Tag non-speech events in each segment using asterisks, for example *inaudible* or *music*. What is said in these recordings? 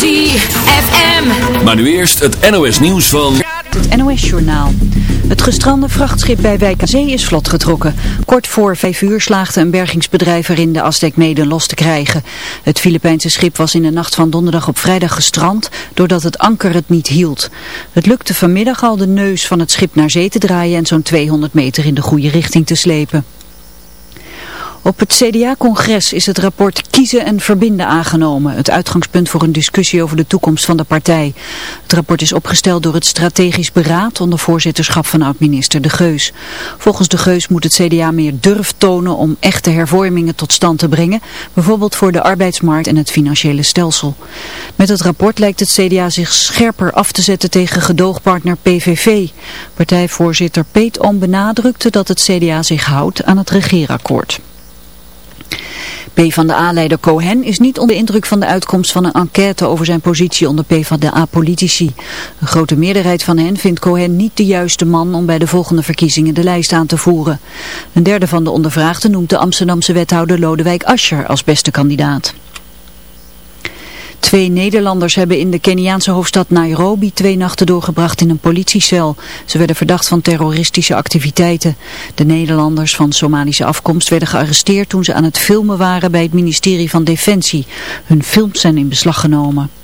ZFM. Maar nu eerst het NOS nieuws van... Het NOS Journaal. Het gestrande vrachtschip bij Wijk aan Zee is vlot getrokken. Kort voor vijf uur slaagde een bergingsbedrijf erin de Aztec-mede los te krijgen. Het Filipijnse schip was in de nacht van donderdag op vrijdag gestrand doordat het anker het niet hield. Het lukte vanmiddag al de neus van het schip naar zee te draaien en zo'n 200 meter in de goede richting te slepen. Op het CDA-congres is het rapport Kiezen en Verbinden aangenomen. Het uitgangspunt voor een discussie over de toekomst van de partij. Het rapport is opgesteld door het Strategisch Beraad onder voorzitterschap van oud-minister De Geus. Volgens De Geus moet het CDA meer durf tonen om echte hervormingen tot stand te brengen. Bijvoorbeeld voor de arbeidsmarkt en het financiële stelsel. Met het rapport lijkt het CDA zich scherper af te zetten tegen gedoogpartner PVV. Partijvoorzitter Peet Oom benadrukte dat het CDA zich houdt aan het regeerakkoord. PvdA-leider Cohen is niet onder indruk van de uitkomst van een enquête over zijn positie onder PvdA-politici. Een grote meerderheid van hen vindt Cohen niet de juiste man om bij de volgende verkiezingen de lijst aan te voeren. Een derde van de ondervraagden noemt de Amsterdamse wethouder Lodewijk Asscher als beste kandidaat. Twee Nederlanders hebben in de Keniaanse hoofdstad Nairobi twee nachten doorgebracht in een politiecel. Ze werden verdacht van terroristische activiteiten. De Nederlanders van Somalische afkomst werden gearresteerd toen ze aan het filmen waren bij het ministerie van Defensie. Hun films zijn in beslag genomen.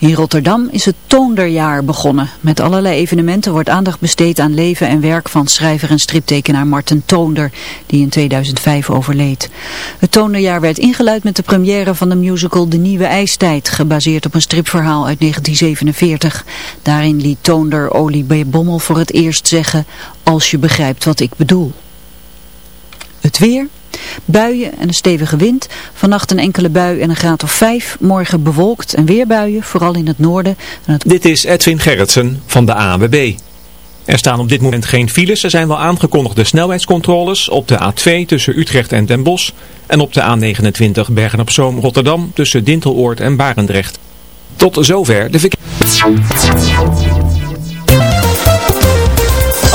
In Rotterdam is het Toonderjaar begonnen. Met allerlei evenementen wordt aandacht besteed aan leven en werk van schrijver en striptekenaar Marten Toonder, die in 2005 overleed. Het Toonderjaar werd ingeluid met de première van de musical De Nieuwe IJstijd, gebaseerd op een stripverhaal uit 1947. Daarin liet Toonder Olie Bommel voor het eerst zeggen, als je begrijpt wat ik bedoel. Het weer... Buien en een stevige wind. Vannacht een enkele bui en een graad of 5. Morgen bewolkt en weer buien, vooral in het noorden. Dit is Edwin Gerritsen van de ANWB. Er staan op dit moment geen files. Er zijn wel aangekondigde snelheidscontroles op de A2 tussen Utrecht en Den Bosch. En op de A29 Bergen-op-Zoom Rotterdam tussen Dinteloord en Barendrecht. Tot zover de verkeer.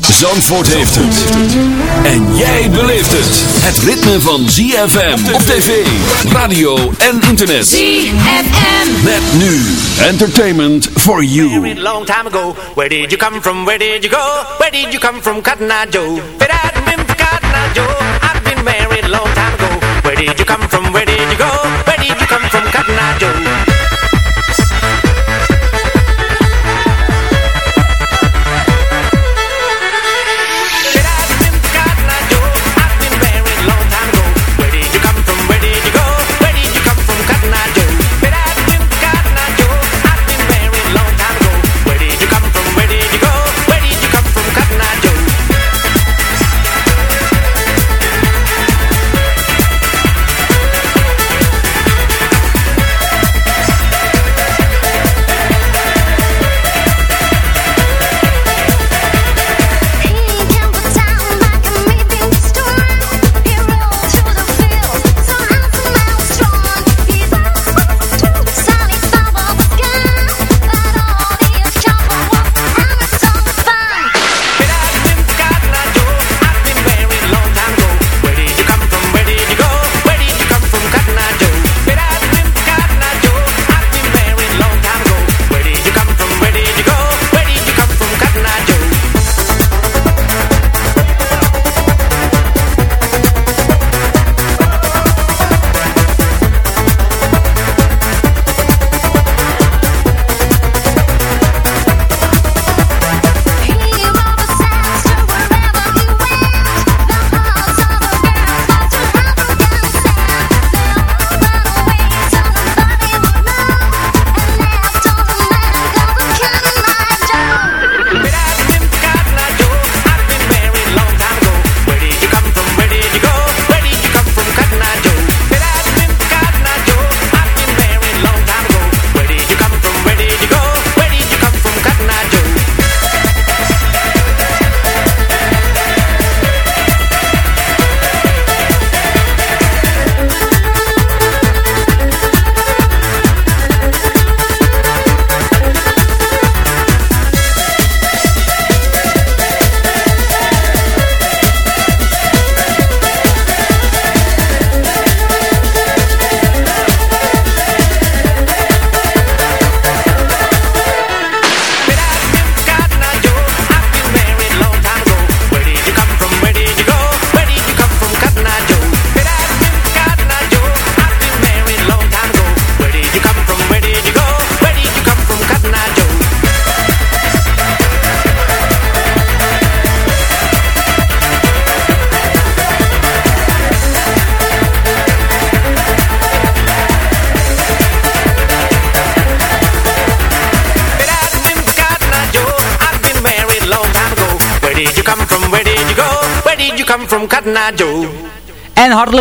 Zandvoort heeft het. En jij beleeft het. Het ritme van ZFM op tv, radio en internet. ZFM. Met nu entertainment for you. Married long time ago. Where did you come from? Where did you go? Where did you come from, Cotton Eye Joe? If it hadn't been for Cotton Eye Joe, I'd been married a long time ago. Where did you come from? Where did you go? Where did you come from, Cotton Eye Joe?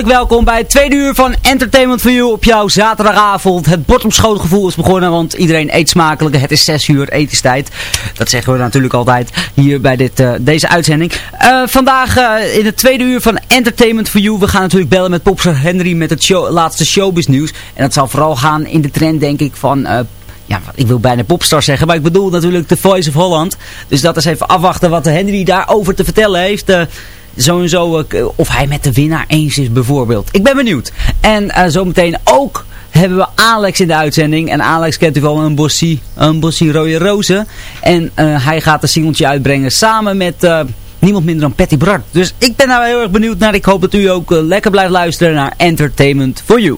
Welkom bij het tweede uur van Entertainment for You op jouw zaterdagavond. Het bord op schoot gevoel is begonnen, want iedereen eet smakelijk. Het is 6 uur etenstijd. Dat zeggen we natuurlijk altijd hier bij dit, uh, deze uitzending. Uh, vandaag uh, in het tweede uur van Entertainment for You. We gaan natuurlijk bellen met popster Henry met het show, laatste showbiz nieuws. En dat zal vooral gaan in de trend denk ik van ja, ik wil bijna popstar zeggen, maar ik bedoel natuurlijk The Voice of Holland. Dus dat is even afwachten wat Henry daarover te vertellen heeft. Uh, sowieso uh, of hij met de winnaar eens is bijvoorbeeld. Ik ben benieuwd. En uh, zometeen ook hebben we Alex in de uitzending. En Alex kent u wel een bossie, een bossie rode rozen. En hij gaat een singeltje uitbrengen samen met niemand minder dan Patty Bart. Dus ik ben daar heel erg benieuwd naar. Ik hoop dat u ook lekker blijft luisteren naar Entertainment for You.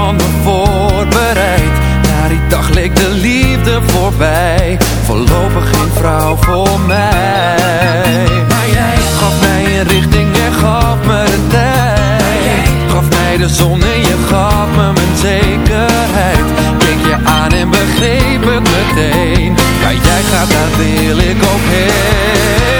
Iemand me voorbereid. Na die dag leek de liefde voorbij. Voorlopig geen vrouw voor mij. Maar jij gaf mij een richting en gaf me de tijd. Gaf mij de zon en je gaf me mijn zekerheid. Keek je aan en begreep het meteen. Waar jij gaat, daar wil ik ook heen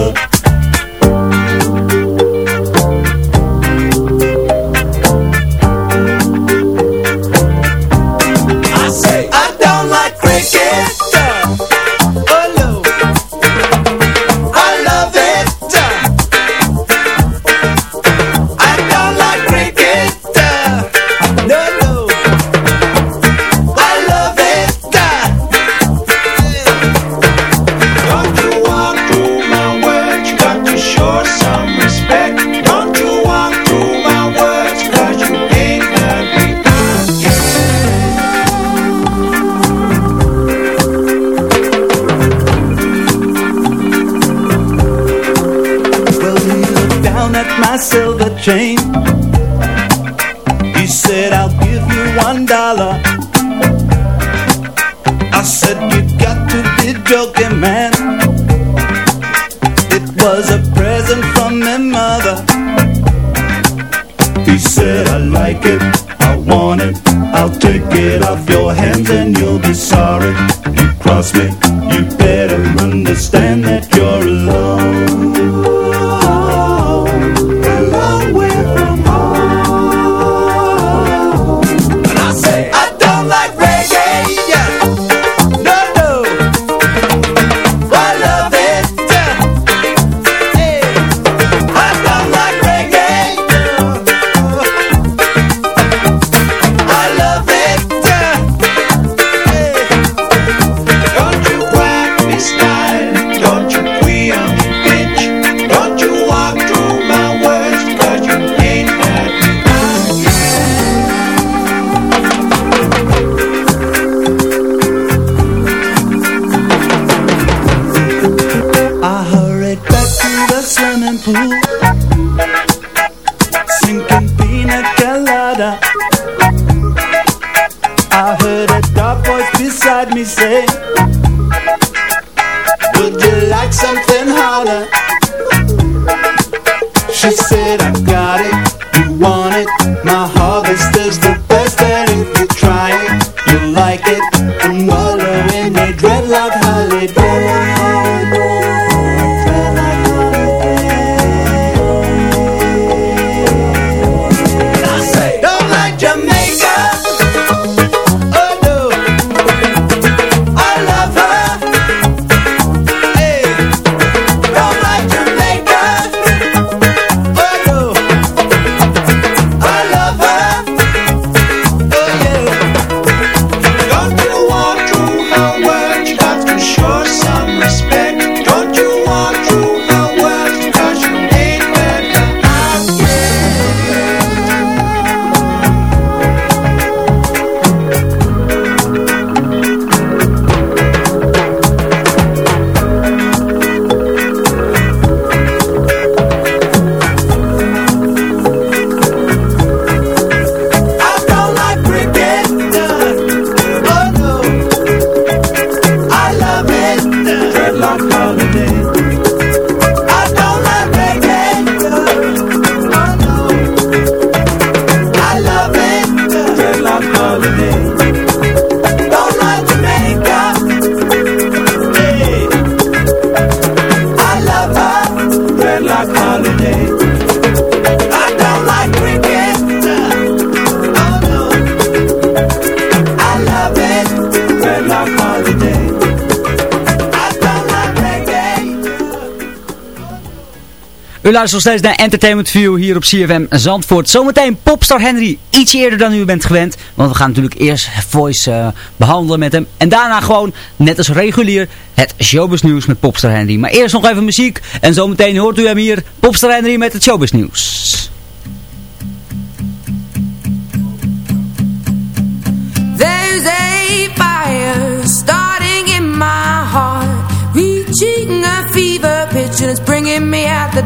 The change U luistert nog steeds naar Entertainment View hier op CFM Zandvoort. Zometeen Popstar Henry, iets eerder dan u bent gewend. Want we gaan natuurlijk eerst Voice eh, behandelen met hem. En daarna gewoon, net als regulier, het showbiz nieuws met Popstar Henry. Maar eerst nog even muziek. En zometeen hoort u hem hier, Popstar Henry met het showbiz nieuws.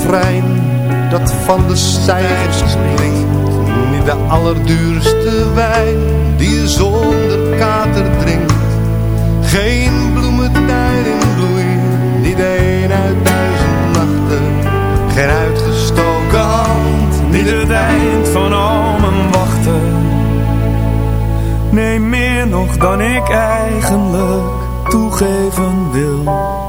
refrein dat van de stijgers klinkt. Niet de allerduurste wijn die je zonder kater drinkt. Geen bloementuin in bloei, niet een uit duizend nachten. Geen uitgestoken hand, niet het eind van al mijn wachten. Nee, meer nog dan ik eigenlijk toegeven wil.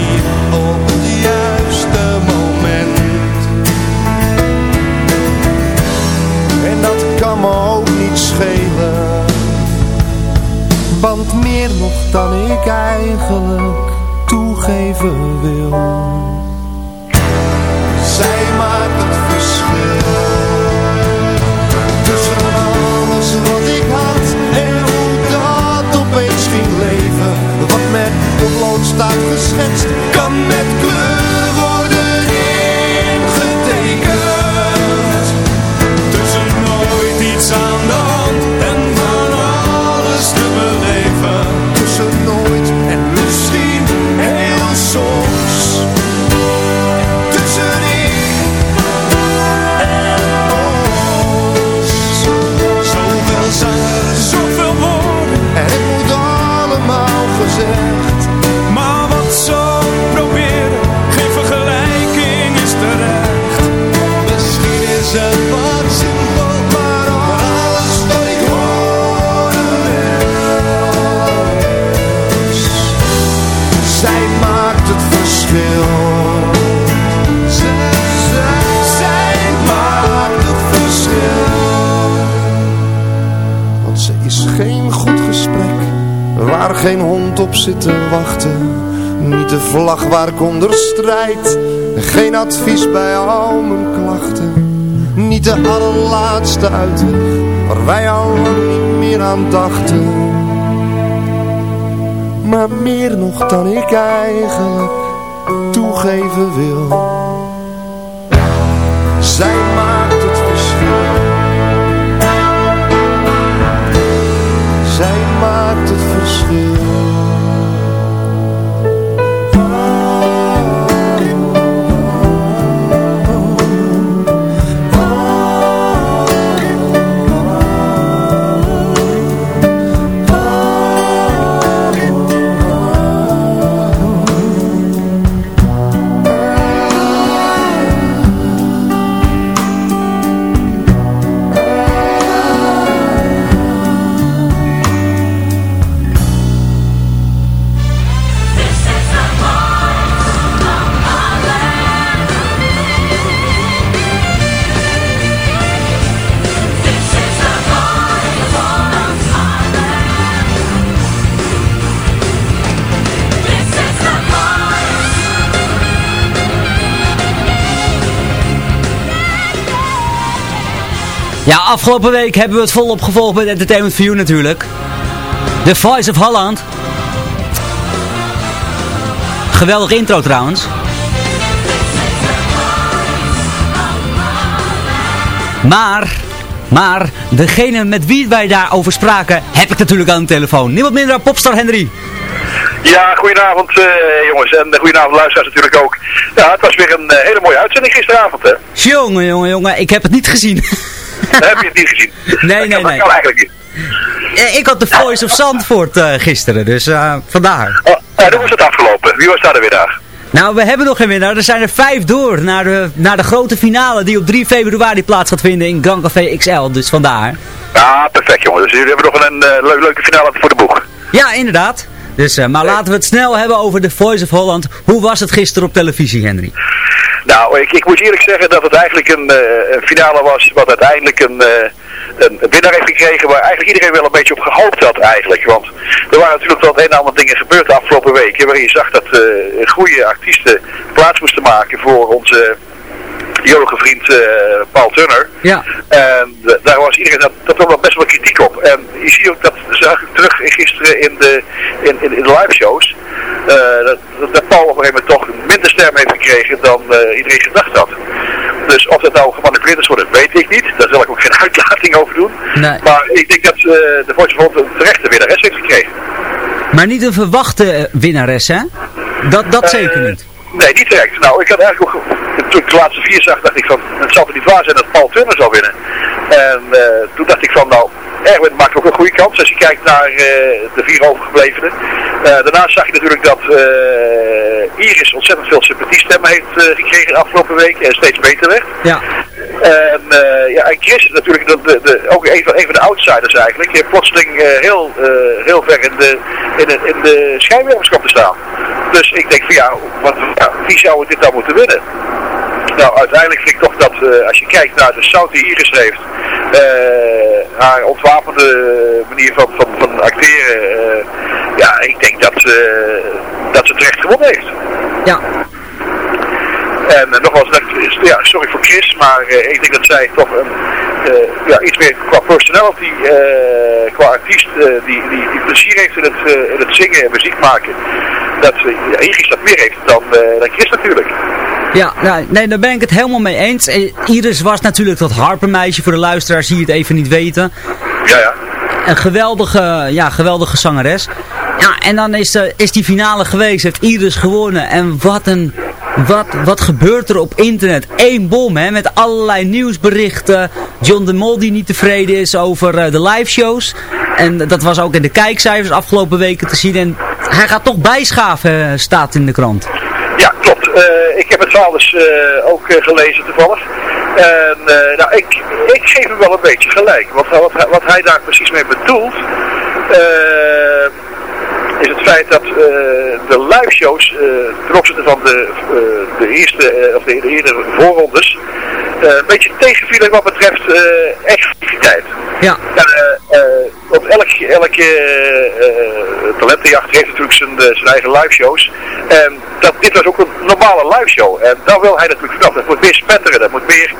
schelen. Want meer nog dan ik eigenlijk toegeven wil. Zij maakt het verschil. Tussen alles wat ik had en hoe dat opeens ging leven. Wat met potlood staat geschetst, kan met kleur waar ik strijd, geen advies bij al mijn klachten. Niet de allerlaatste uitweg, waar wij al niet meer aan dachten. Maar meer nog dan ik eigenlijk toegeven wil. Zij afgelopen week hebben we het volop gevolgd met Entertainment for You natuurlijk. The Voice of Holland. Geweldig intro trouwens. Maar, maar, degene met wie wij daarover spraken, heb ik natuurlijk aan de telefoon. Niemand minder dan Popstar Henry. Ja, goedenavond eh, jongens en goedenavond luisteraars natuurlijk ook. Ja, het was weer een eh, hele mooie uitzending gisteravond hè. Jongen, jongen, jongen, ik heb het niet gezien. *laughs* heb je het niet gezien? Nee, *laughs* nee, Dat nee. kan eigenlijk niet. Eh, Ik had de Voice of Zandvoort eh, gisteren, dus eh, vandaar. Oh, nou, hoe is het afgelopen? Wie was daar de winnaar? Nou, we hebben nog geen winnaar. Er zijn er vijf door naar de, naar de grote finale die op 3 februari plaats gaat vinden in Grand Café XL. Dus vandaar. Ja, perfect jongen. Dus jullie hebben nog een leu- leuke finale voor de boeg. Ja, inderdaad. Dus, maar laten we het snel hebben over de Voice of Holland. Hoe was het gisteren op televisie, Henry? Nou, ik, ik moet eerlijk zeggen dat het eigenlijk een, eh, finale was wat uiteindelijk een, eh, een winnaar heeft gekregen waar eigenlijk iedereen wel een beetje op gehoopt had eigenlijk. Want er waren natuurlijk wel een en ander dingen gebeurd de afgelopen weken waarin je zag dat eh goede artiesten plaats moesten maken voor onze jolige vriend eh, Paul Turner. Ja. En d- daar was iedereen, dat, dat was wel best wel kritiek op. En je ziet ook dat, zag ik terug gisteren in de, in, in, in de live shows, eh, dat, dat Paul op een gegeven moment toch minder stem heeft gekregen dan eh, iedereen gedacht had. Dus of dat nou gemanipuleerd is worden, weet ik niet. Daar zal ik ook geen *laughs* uitlating over doen. Nee. Maar ik denk dat eh, de Voice of een terechte winnares heeft gekregen. Maar niet een verwachte eh, winnares, hè? Dat, dat zeker niet. Nee, niet direct. Nou, ik had eigenlijk ook, toen ik de laatste vier zag, dacht ik van, het zal toch niet waar zijn dat Paul Turner zou winnen. En eh, toen dacht ik van, nou, Erwin maakt ook een goede kans als je kijkt naar eh, de vier overgeblevenen. Eh, daarnaast zag je natuurlijk dat eh, Iris ontzettend veel sympathiestemmen heeft gekregen de afgelopen weken en steeds beter werd. Ja. En, ja, en Chris is natuurlijk de, de, de- ook een van, een van de outsiders eigenlijk. Heeft plotseling heel, heel ver in de, in de, in de te staan. Dus ik denk van ja, wat, ja, wie zou dit dan moeten winnen? Nou, uiteindelijk vind ik toch dat eh, als je kijkt naar de sound die Iris heeft, eh, haar ontwapende manier van, van, van acteren, eh, ja, ik denk dat, dat ze terecht gewonnen heeft. Ja. En eh, nogmaals, ja, sorry voor Chris, maar eh, ik denk dat zij toch een, eh, ja, iets meer qua personality, qua artiest, die, die, die plezier heeft in het, in het zingen en muziek maken. Dat ja, Iris dat meer heeft dan, dan Chris natuurlijk. Ja, nou, nee, daar ben ik het helemaal mee eens. Iris was natuurlijk dat harpenmeisje voor de luisteraars die het even niet weten. Ja, ja. Een geweldige, ja, geweldige zangeres. Ja, en dan is, de, is die finale geweest, heeft Iris gewonnen. En wat een, wat, wat gebeurt er op internet? Eén bom, hè, met allerlei nieuwsberichten. John de Mol die niet tevreden is over eh, de live shows. En dat was ook in de kijkcijfers afgelopen weken te zien. En hij gaat toch bijschaven, eh, staat in de krant. Ja, klopt. Eh, ik heb het verhaal dus ook gelezen toevallig. En nou, ik, ik geef hem wel een beetje gelijk. Want wat, wat hij daar precies mee bedoelt, is het feit dat eh, de live shows eh, ten opzichte van de, eh, de eerste, of de, de eerdere voorrondes, een beetje tegenvielen wat betreft exclusiviteit. Ja. Want elke, elke talentenjacht heeft natuurlijk zijn, zijn eigen live shows. En dat, dit was ook een normale live show. En daar wil hij natuurlijk vanaf. Dat moet meer spetteren, dat moet meer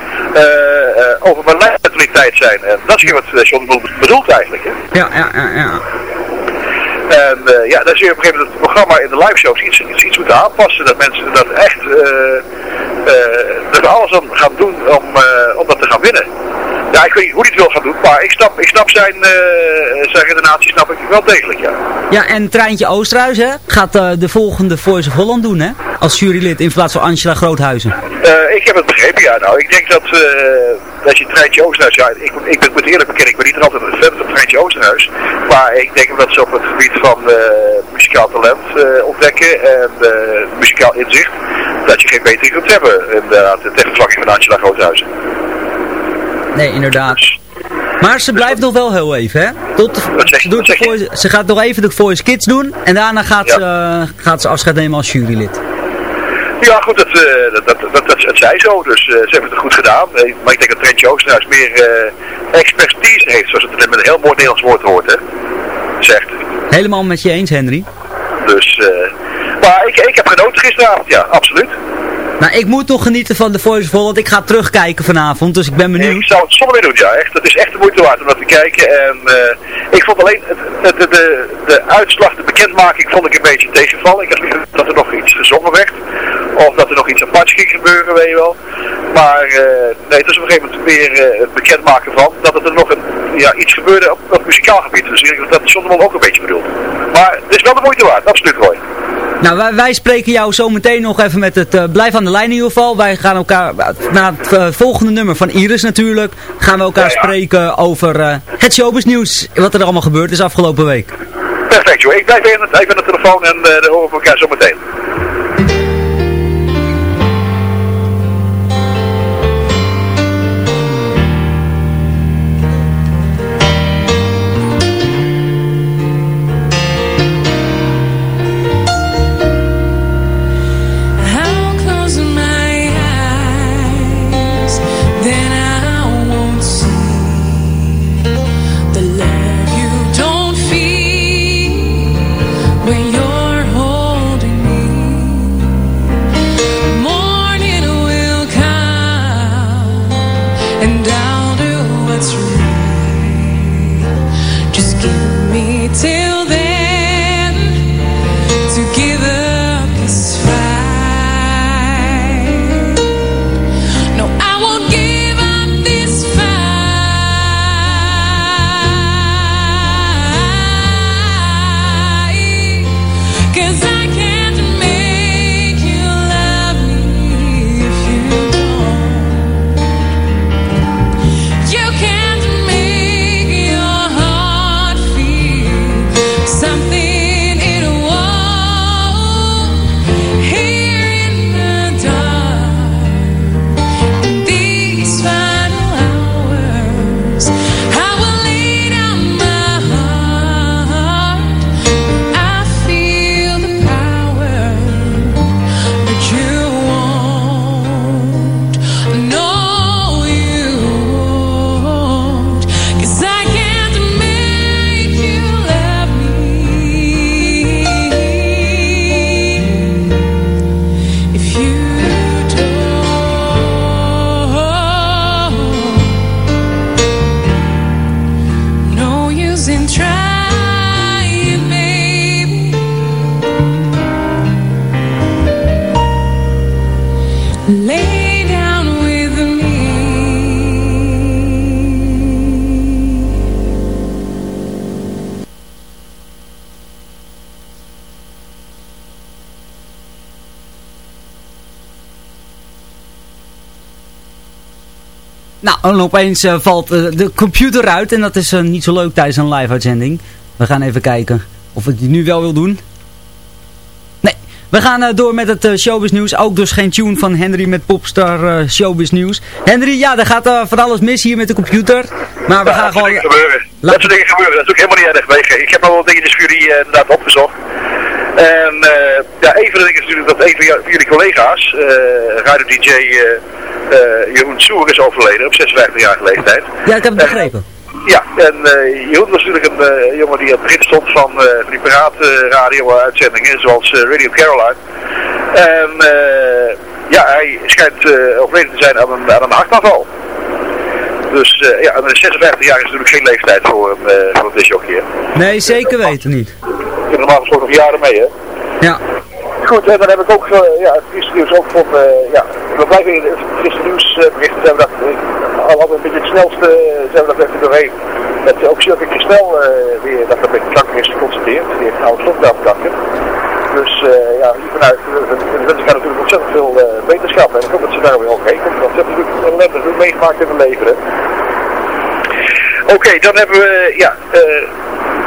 over mijn mentaliteit zijn. En dat is wat John bedoelt eigenlijk. Hè? Ja, ja, ja, ja. En eh, ja, dan zie je op een gegeven moment het programma in de live shows iets, iets, iets moeten aanpassen. Dat mensen dat echt, eh eh dat we alles aan gaan doen om, eh, om dat te gaan winnen. Ja, ik weet niet hoe hij het wil gaan doen, maar ik snap, ik snap zijn, eh zijn redenatie snap ik wel degelijk, ja. Ja, en Treintje Oosterhuis hè, gaat eh, de volgende Voice of Holland doen, hè? Als jurylid in plaats van Angela Groothuizen. Eh, ik heb het begrepen, ja. Nou, ik denk dat als je Treintje Oosterhuis, ja, ik, ik moet eerlijk bekennen, ik ben niet er altijd fan van Treintje Oosterhuis. Maar ik denk dat ze op het gebied van eh, muzikaal talent eh, ontdekken en eh, muzikaal inzicht, dat je geen betere kunt hebben. Inderdaad, tegen vervanging van Angela Groothuizen. Nee, inderdaad. Maar ze blijft nog wel heel even, hè? Tot, ze, doet de voice, ze gaat nog even de Voice Kids doen en daarna gaat, ze, eh, gaat ze afscheid nemen als jurylid. Ja, goed, dat, eh, dat, dat, dat, dat, zij zo, dus eh, ze hebben het goed gedaan. Maar ik denk dat Treintje Oosterhuis meer eh, expertise heeft, zoals het met een heel mooi Nederlands woord hoort, hè. Zegt. Helemaal met je eens, Henry. Dus, eh, maar ik, ik heb genoten gisteravond, ja, absoluut. Nou, ik moet toch genieten van de Voice of Holland. Ik ga terugkijken vanavond, dus ik ben benieuwd. Ik zou het zonder meer doen, ja. Echt, het is echt de moeite waard om dat te kijken. En eh, ik vond alleen het, het- de, de, de uitslag, de bekendmaking, vond ik een beetje tegenvallen. Ik had liever dat er nog iets gezongen werd. Of dat er nog iets aparts ging gebeuren, weet je wel. Maar eh, nee, het is op een gegeven moment weer eh, het bekendmaken van dat er nog een, ja, iets gebeurde op, op muzikaal gebied. Dus dat Zonderman ook een beetje bedoelt. Maar het is wel de moeite waard, absoluut Roy. Nou, wij, wij spreken jou zo meteen nog even met het... eh, blijf aan de lijn in ieder geval. Wij gaan elkaar, na het eh, volgende nummer van Iris natuurlijk, gaan we elkaar spreken over eh, het showbiznieuws. Wat er allemaal gebeurd is afgelopen week. Perfect joh, ik blijf even, even aan de telefoon en dan horen we elkaar zo meteen. En opeens eh, valt eh, de computer uit en dat is eh, niet zo leuk tijdens een live uitzending. We gaan even kijken of ik die nu wel wil doen. Nee, we gaan door met het showbiz nieuws. Ook dus geen tune van Henry met Popstar showbiz nieuws. Henry, ja, er gaat van alles mis hier met de computer. Maar we Ja, gaan dat gewoon... dingen gebeuren. Laat- Dat soort dingen gebeuren. Dat is ook helemaal niet erg. Je. Ik heb nog wel dingetjes voor jullie eh, inderdaad opgezocht. En ja, een van de dingen is natuurlijk dat een van, jou- van jullie collega's, radio-dj eh, eh, Jeroen Soer, is overleden op 56-jarige leeftijd. Ja, ik heb het begrepen. Ja, en eh Jeroen was natuurlijk een eh, jongen die aan het begin stond van, eh, van die piratenradio-uitzendingen, zoals eh, Radio Caroline. En eh, ja, hij schijnt eh, overleden te zijn aan een, aan een hartaanval. Dus eh, ja, en een 56 jaar is natuurlijk geen leeftijd voor een, uh, voor een discjockey, hè. Nee, zeker weten niet. Je hebt normaal gesproken nog jaren mee, hè. Ja. Goed, en dan heb ik ook eh, ja, het trieste nieuws ook van, eh, ja, we blijven in het trieste nieuws eh, berichten, zijn we dat, uh, al een beetje het snelste, uh, zijn we dat even doorheen. Uh, ook Christel uh, weer, dat er met kanker is geconstateerd, die heeft nou slokdarmkanker. Dus uh, ja, hiervanuit uh, wens ik haar natuurlijk ontzettend veel uh, wetenschap en ik hoop dat ze daar weer oké komt, want ze heeft natuurlijk goed meegemaakt in het leven. Oké, dan hebben we, ja, uh,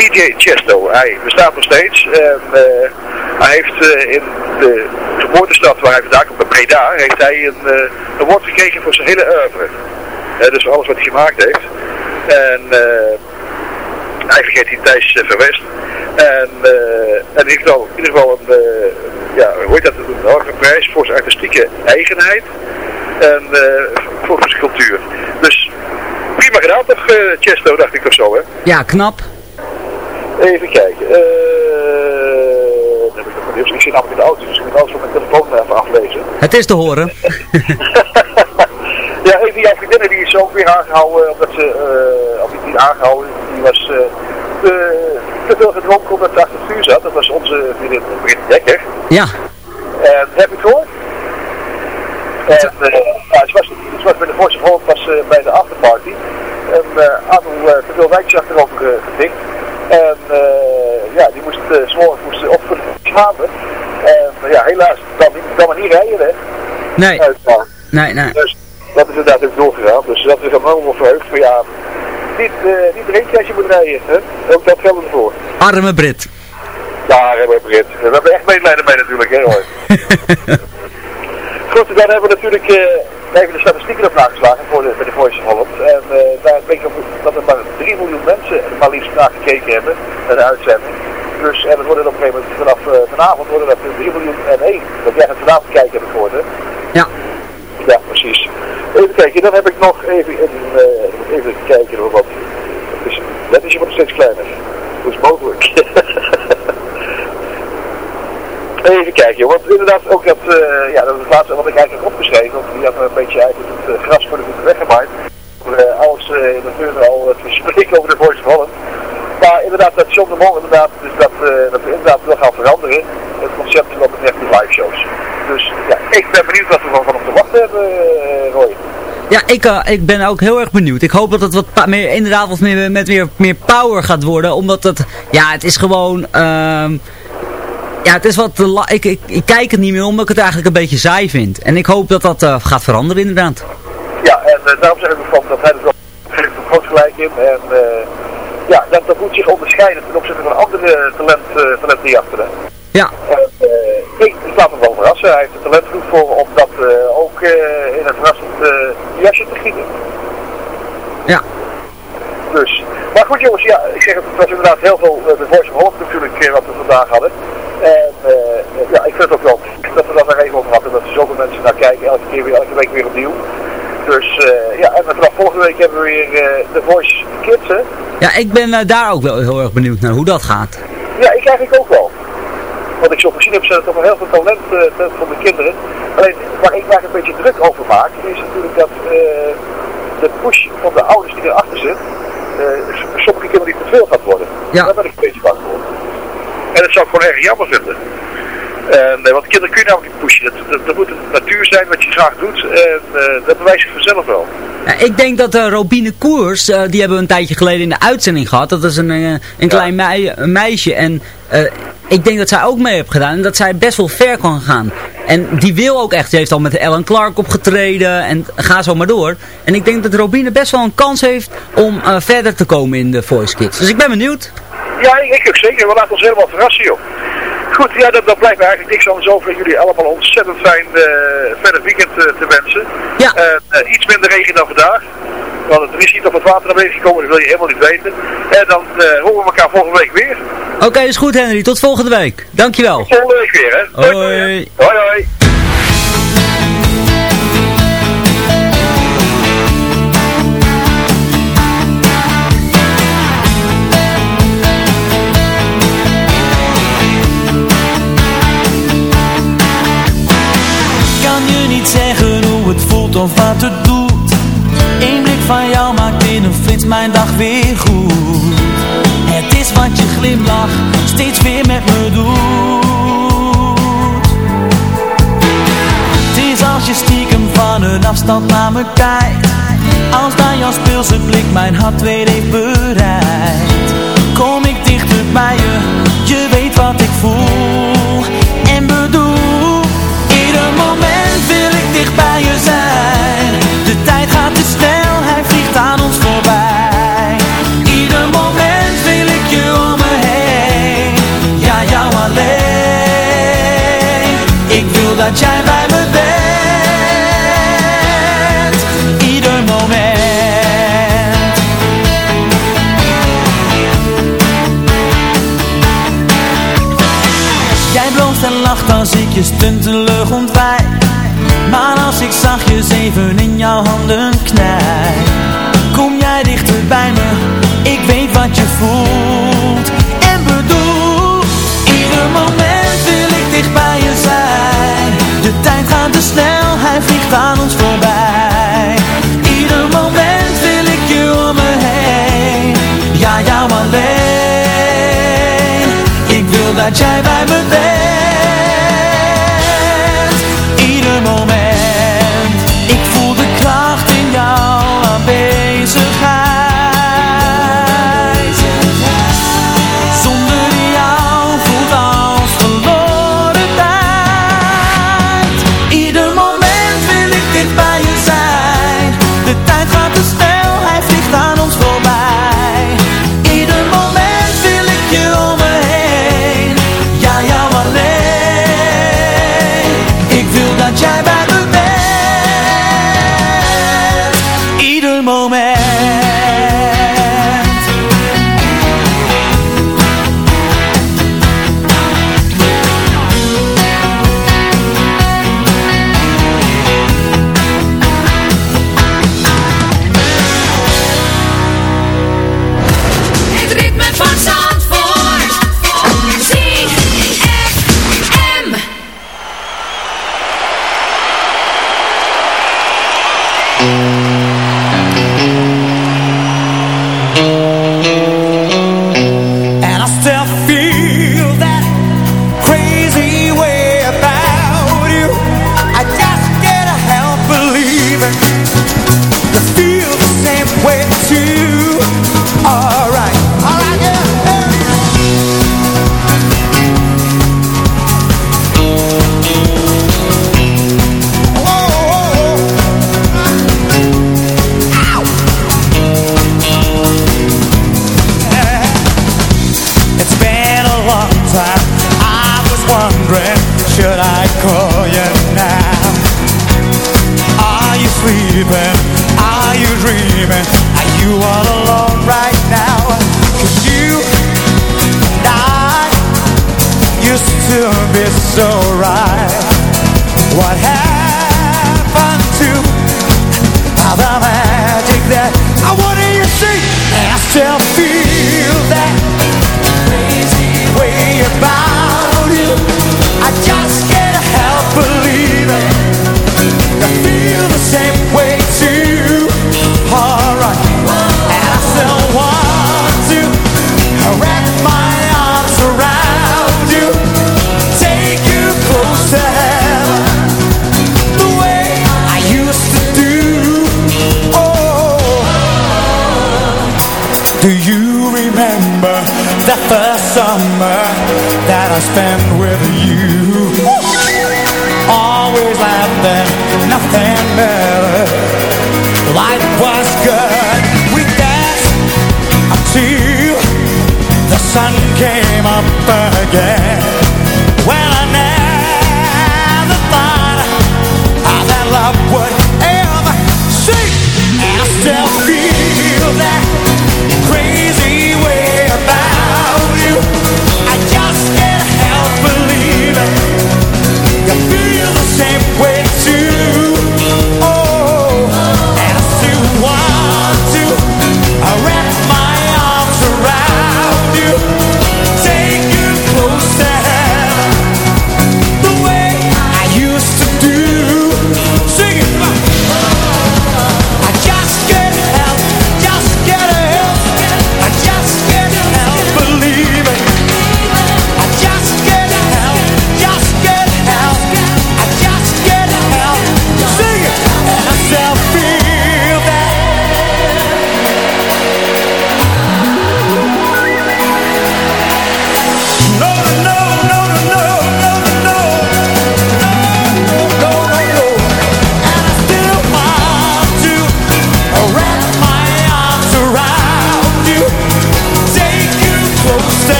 DJ Chesto. Hij bestaat nog steeds. En, uh, hij heeft uh, in de geboortestad waar hij vandaan komt, Breda, heeft hij een uh, award gekregen voor zijn hele oeuvre. dus voor alles wat hij gemaakt heeft. En hij vergeet hij Thijs Verwest. En, en heeft wel in ieder geval een, ja, hoe heet dat, een hoge prijs voor zijn artistieke eigenheid. En voor zijn cultuur. Dus prima gedaan toch, Chesto, dacht ik of zo, hè? Ja, knap. Even kijken. Uh, heb ik, ik zit namelijk in de auto, dus ik moet alles van mijn telefoon even aflezen. Het is te horen. *laughs* ja, een van jouw vriendinnen die is ook weer aangehouden, omdat ze, uh, of niet aangehouden, die was uh, te, veel gedronken omdat ze achter het vuur zat. Dat was onze vriendin Britt Dekker. Ja. En heb het gehoord? En uh, ja, ze was, ze was bij de Voice of Holland was uh, bij de afterparty. En uh, uh, te veel wijntjes achterover uh, getikt. En uh, ja, die moest uh, s'morgens moest op slapen. En uh, ja, helaas, kan, kan maar niet rijden, hè? Nee. Nee, nee. Dus dat is inderdaad ook doorgegaan. Dus dat is helemaal verheugd. Maar ja, niet, uh, niet als je moet rijden, hè? Ook dat geldt ervoor. Arme Brit. Ja, arme Brit. We hebben echt medelijden mee natuurlijk, hè, hoor. *laughs* Goed, dan hebben we natuurlijk uh, even de statistieken op nageslagen voor de, bij de Voice of Holland. En uh, daar denk ik op dat er maar 3 miljoen mensen maar liefst naar gekeken hebben naar de uitzending. Dus en het worden op een gegeven moment vanaf uh, vanavond worden dat 3 miljoen en 1. Dat jij het vanavond kijken hebt gehoord, hè? Ja. Ja, precies. Even kijken, dan heb ik nog even, een, uh, even kijken wat. Dus, dat is je wordt steeds kleiner. Hoe is mogelijk? *laughs* Even kijken, want inderdaad ook dat, uh, ja, dat is het laatste wat ik eigenlijk opgeschreven, want die had een beetje eigenlijk het uh, gras voor de voeten weggemaaid. Uh, alles uh, natuurlijk al te *laughs* spreken over de Voice of. Maar inderdaad, dat John de Mol inderdaad, dus dat, dat we inderdaad wil gaan veranderen, het concept wat betreft de live shows. Dus ja, ik ben benieuwd wat we van hem te wachten hebben, Roy. Ja, ik, uh, ik ben ook heel erg benieuwd. Ik hoop dat het wat meer, inderdaad wat meer, met weer meer power gaat worden. Omdat het, ja, het is gewoon... Uh, ja, het is wat ik, ik, ik, kijk het niet meer omdat ik het eigenlijk een beetje saai vind. En ik hoop dat dat uh, gaat veranderen inderdaad. Ja, en uh, daarom zeg ik van dat hij er wel groot gelijk in. En uh, ja, dat, dat moet zich onderscheiden ten opzichte van andere talent, talentjachten. Ja. En, ik, ik laat hem wel verrassen. Hij heeft er talent goed voor om dat ook in een verrassend jasje te gieten. Ja. Dus, maar goed jongens, ja, ik zeg het, het was inderdaad heel veel de Voice of Holland natuurlijk wat we vandaag hadden. En uh, ja, ik vind het ook wel dat we dat er even over hadden, dat er zoveel mensen naar kijken, elke keer weer, elke week weer opnieuw. Dus uh, ja, en vanaf volgende week hebben we weer uh, de Voice Kids, hè? Ja, ik ben daar ook wel heel erg benieuwd naar hoe dat gaat. Ja, ik eigenlijk ook wel. Wat ik zo gezien heb, zijn er toch wel heel veel talent van de kinderen. Alleen, waar ik daar een beetje druk over maak, is natuurlijk dat de push van de ouders die erachter zit, sommige kinderen die te veel gaat worden. Ja. Daar ben ik een beetje bang voor. En dat zou ik gewoon erg jammer vinden. En, want kinderen kun je namelijk niet pushen. Dat, dat, dat moet een natuur zijn wat je graag doet. En uh, dat bewijst zich vanzelf wel. Ja, ik denk dat uh, Robine Koers, uh, die hebben we een tijdje geleden in de uitzending gehad. Dat is een, een ja. klein mei, een meisje. En ik denk dat zij ook mee heeft gedaan. En dat zij best wel ver kan gaan. En die wil ook echt. Ze heeft al met Ellen Clark opgetreden en ga zo maar door. En ik denk dat Robine best wel een kans heeft om eh, verder te komen in de Voice Kids. Dus ik ben benieuwd. Ja, ik, ook zeker. We laten ons helemaal verrassen, joh. Goed, ja, dan, dan blijft me eigenlijk niks anders over. Jullie allemaal ontzettend fijn eh, verder weekend eh, te wensen. Ja. Eh, iets minder regen dan vandaag. Want er is niet op het water naar beneden gekomen, dat wil je helemaal niet weten. En dan horen we elkaar volgende week weer. Oké, is goed Henry. Tot volgende week. Dankjewel. Volgende week weer, hè. Hoi. Hoi, hoi. Het voelt of wat het doet. Eén blik van jou maakt in een flits mijn dag weer goed. Het is wat je glimlach steeds weer met me doet. Het is als je stiekem van een afstand naar me kijkt. Als dan jouw speelse blik mijn hart weer heeft bereikt. Kom ik dichter bij je, je weet wat ik voel bij je zijn. De tijd gaat te snel, hij vliegt aan ons voorbij. Ieder moment wil ik je om me heen. Ja, jou alleen. Ik wil dat jij bij me bent. Ieder moment. Jij bloost en lacht als ik je stuntelig ontwijk als ik zachtjes even in jouw handen knijp Kom jij dichter bij me, ik weet wat je voelt En bedoel, ieder moment wil ik dicht bij je zijn. De tijd gaat te snel, hij vliegt aan ons voorbij. Ieder moment wil ik je om me heen. Ja, jou alleen. Ik wil dat jij bij me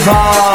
survive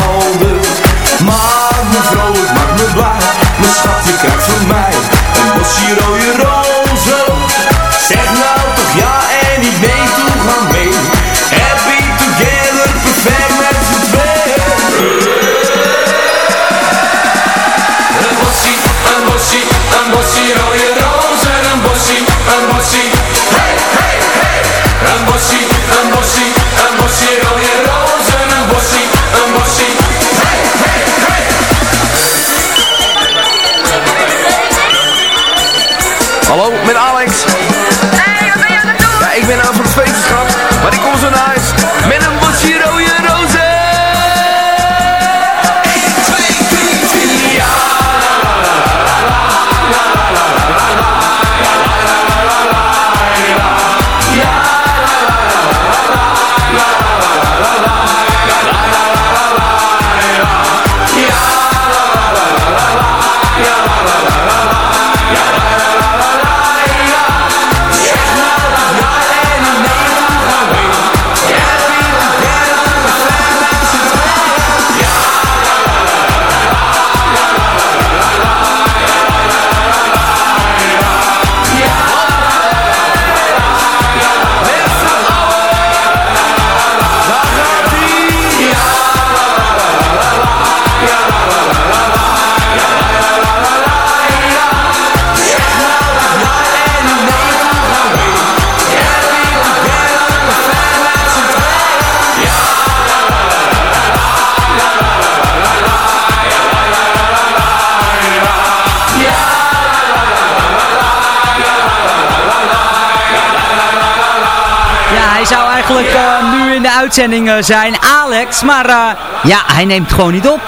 eigenlijk eh, nu in de uitzending eh, zijn, Alex. Maar eh, ja, hij neemt gewoon niet op.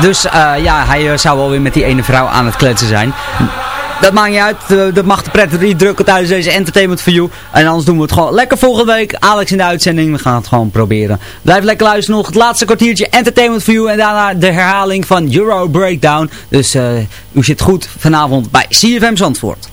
Dus ja, hij zou wel weer met die ene vrouw aan het kletsen zijn. Dat maakt niet uit. dat mag de pret niet drukken tijdens deze Entertainment for You. En anders doen we het gewoon lekker volgende week. Alex in de uitzending. We gaan het gewoon proberen. Blijf lekker luisteren nog. Het laatste kwartiertje Entertainment for You. En daarna de herhaling van Euro Breakdown. Dus eh, u zit goed vanavond bij CFM Zandvoort.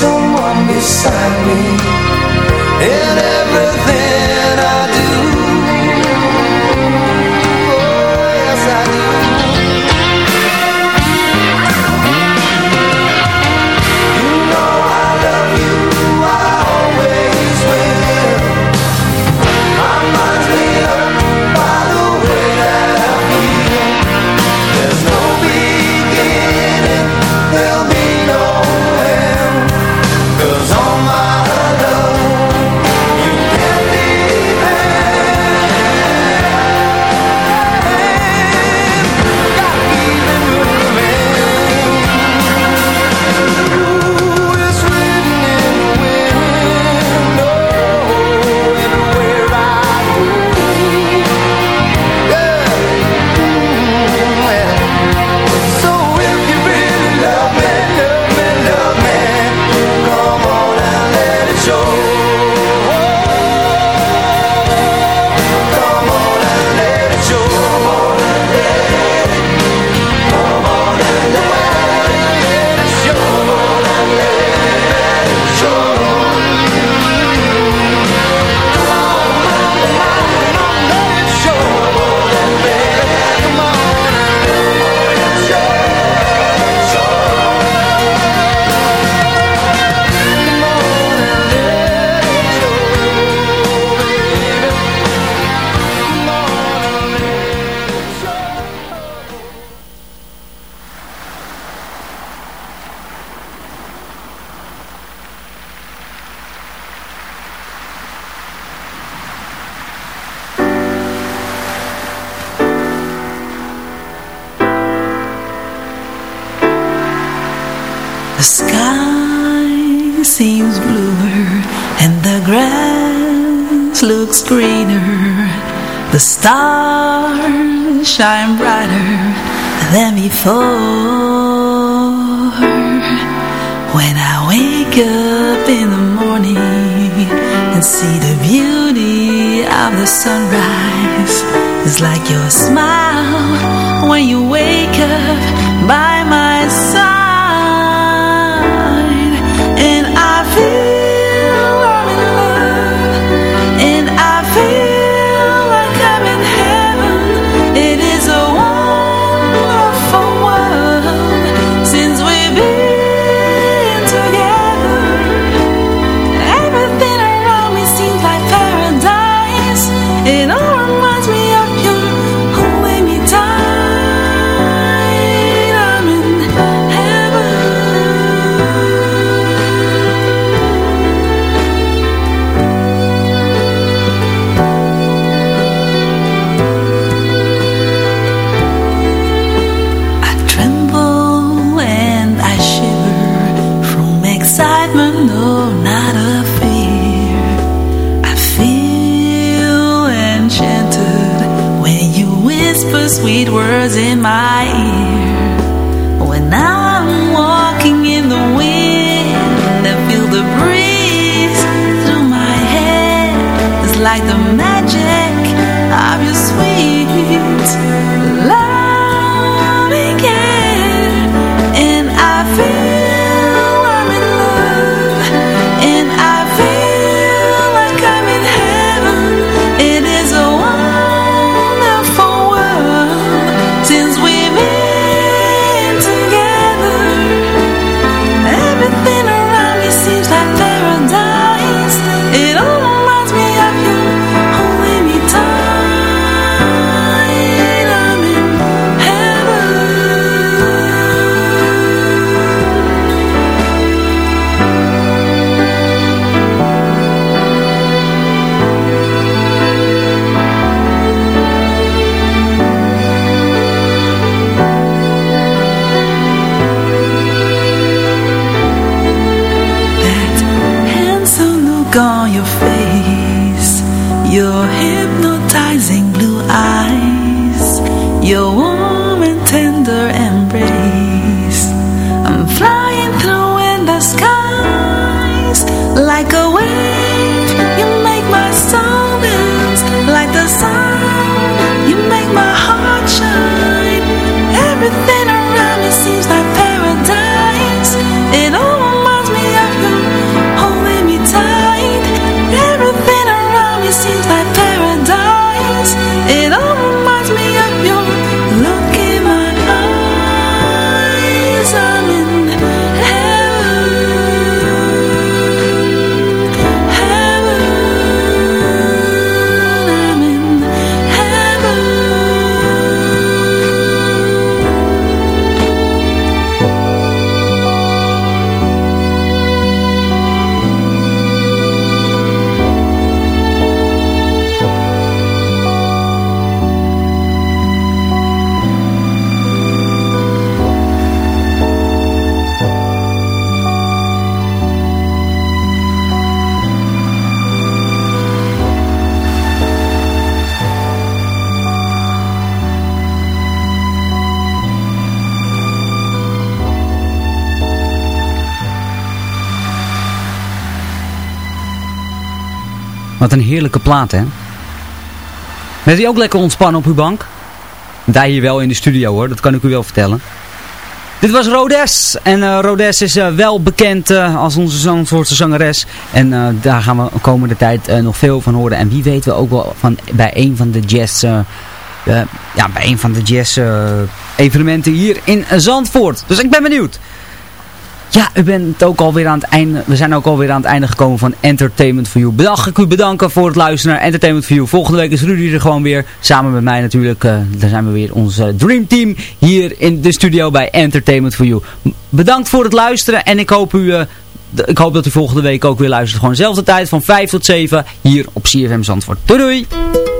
Someone beside me in everything The sky seems bluer and the grass looks greener. The stars shine brighter than before. When I wake up in the morning and see the beauty of the sunrise it's like your smile when you wake up by my side. Wat een heerlijke plaat, hè? Bent u ook lekker ontspannen op uw bank? Daar hier wel in de studio, hoor. Dat kan ik u wel vertellen. Dit was Rodes. En eh Rodes is eh, wel bekend eh, als onze Zandvoortse zangeres. En daar gaan we de komende tijd nog veel van horen. En wie weet we ook wel van bij een van de jazz... ja, bij een van de jazz evenementen hier in Zandvoort. Dus ik ben benieuwd. Ja, u bent ook alweer aan het einde. We zijn ook alweer aan het einde gekomen van Entertainment for You. Bedankt ik u bedanken voor het luisteren naar Entertainment for You. Volgende week is Rudy er gewoon weer. Samen met mij natuurlijk. eh daar zijn we weer ons eh, Dream Team hier in de studio bij Entertainment for You. Bedankt voor het luisteren en ik hoop u... eh, ik hoop dat u volgende week ook weer luistert. Gewoon dezelfde tijd van 5 tot 7 hier op CFM Zandvoort. Doei doei!